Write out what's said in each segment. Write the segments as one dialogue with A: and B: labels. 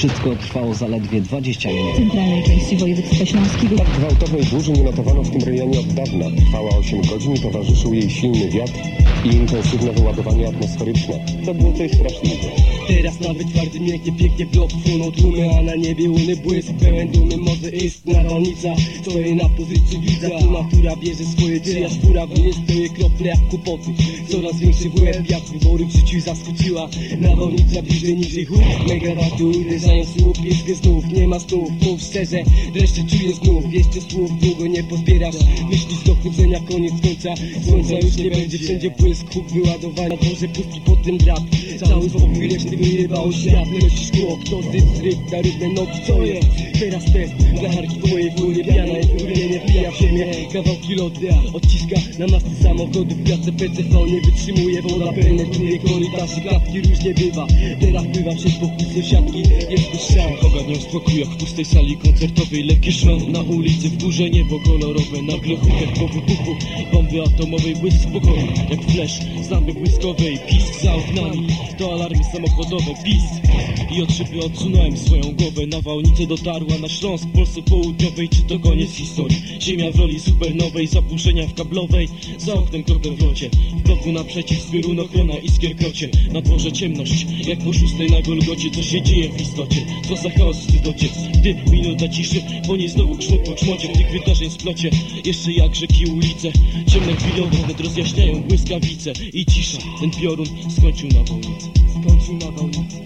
A: Wszystko trwało zaledwie 20 minut.
B: W centralnej części województwa śląskiego
C: Tak gwałtownej burzy nie notowano w tym rejonie od dawna. Trwała 8 godzin i towarzyszył jej silny wiatr i intensywne wyładowanie atmosferyczne. To było coś strasznego.
D: Teraz nawet twardy mięknie pięknie blok płyną tłumy A na niebie łuny błysk pełen dumy. Może istna rolnica Stoję na pozycji widza. Tu natura bierze swoje czyjaś fura Wyje stoje krople jak kłopoty Coraz większy w łeb jak wybory w życiu zaskoczyła Nawałnica bliżej niżej chód Megawatty uderzają słup Pieskę znów nie ma snów Mów szczerze Wreszcie czuję znów. Jeszcze słów długo nie pozbierasz. Myśli z dochodzenia koniec końca. Słońca już nie będzie wszędzie błysk Huk wyładowania Boże pustki pod tym drap. Cały spokój reszty wyjebało świat Leci szkło, kto zdyt ryb na rybne nogi. Co jest? Teraz test. Dla harki po mojej ziemię Kawałki lodu Odciska na masy samochodów Pracę PCV nie wytrzymuje Woda penetruje korytarze Klatki różnie bywa Teraz pływa przez pokój sąsiadki Jest bez szans
E: Ogarniał spokój jak w pustej sali koncertowej Lekki szron na ulicy w górze niebo kolorowe Nagle hukek po wybuchu Bomby atomowej błysk pokoju Jak flash z lampy błyskowej. Pisk za oknami To alarmy samochodowe Pisk I od szyby odsunąłem swoją głowę Nawałnicę dotarła na Śląsk Polsce południowej Czy to koniec historii? Ziemia w roli supernowej Zaburzenia w kablowej Za oknem kropel w locie. W bloku naprzeciw spirunochrona iskier krocie Na dworze ciemność Jak po szóstej na Golgocie Co się dzieje w istocie? Co za chaos wstyd ociec Gdy minuta ciszy Po niej znowu krzmut po krzmocie W tych wydarzeń splocie. Jeszcze jak rzeki ulice Ciemne chwilowo wnet rozjaśniają błyskawice I cisza. Ten piorun skończył nawałnicę
D: Skończył nawałnicę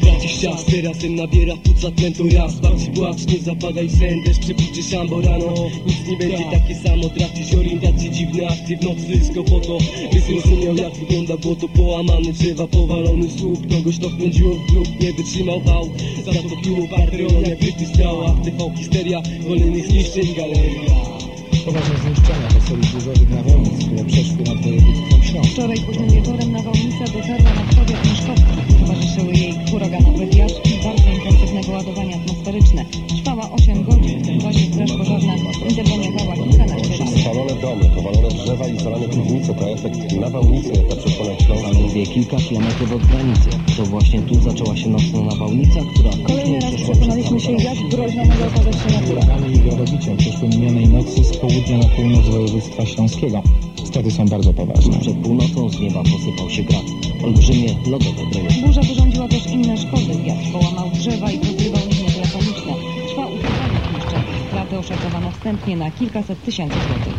D: Tracisz czas, teraz ten nabiera płuca tlen to raz Bardziej płacz, nie zapadaj sen, deszcz przepuści szambo rano Nic nie będzie takie samo, tracisz orientację Dziwny akty w nocy, wszystko po to By zrozumiał jak wygląda błoto Połamane drzewa, powalony słup. Kogoś to wpędziło w grób, nie wytrzymał wał. Zatopiło Patreon jak wryty strała TV histeria, kolejnych zniszczeń galeria.
F: Poważne zniszczenia to serii burzowych nawałnic, które przeszły nad województwem Śląsk.
B: Wczoraj późnym wieczorem nawałnica dotarła na powiat Mieszkowski. Towarzyszyły jej huraganowe wiatr i bardzo intensywne wyładowanie atmosferyczne. Trwała 8 godzin. W tym czasie straż pożarna interweniowała kilkanaście razy.
C: Spalone domy, powalone drzewa i zalane piwnice to efekt nawałnicy, jaka przeszła Śląsk.
A: Zaledwie kilka kilometrów od granicy. To właśnie tu zaczęła się nocna nawałnica, która
B: Kolejny raz przekonaliśmy się, jak groźna może okazać się natura.
F: Huragany i wiarobicie przyszły minionej nocy z południa na północ województwa śląskiego. Straty są bardzo poważne.
A: Przed północą z nieba posypał się grad. Olbrzymie lodowe drewienko.
B: Burza wyrządziła też inne szkody. Wiatr połamał drzewa i rozrywał linie telefoniczne. Trwa usuwanie zniszczeń. Straty oszacowano wstępnie na kilkaset tysięcy złotych.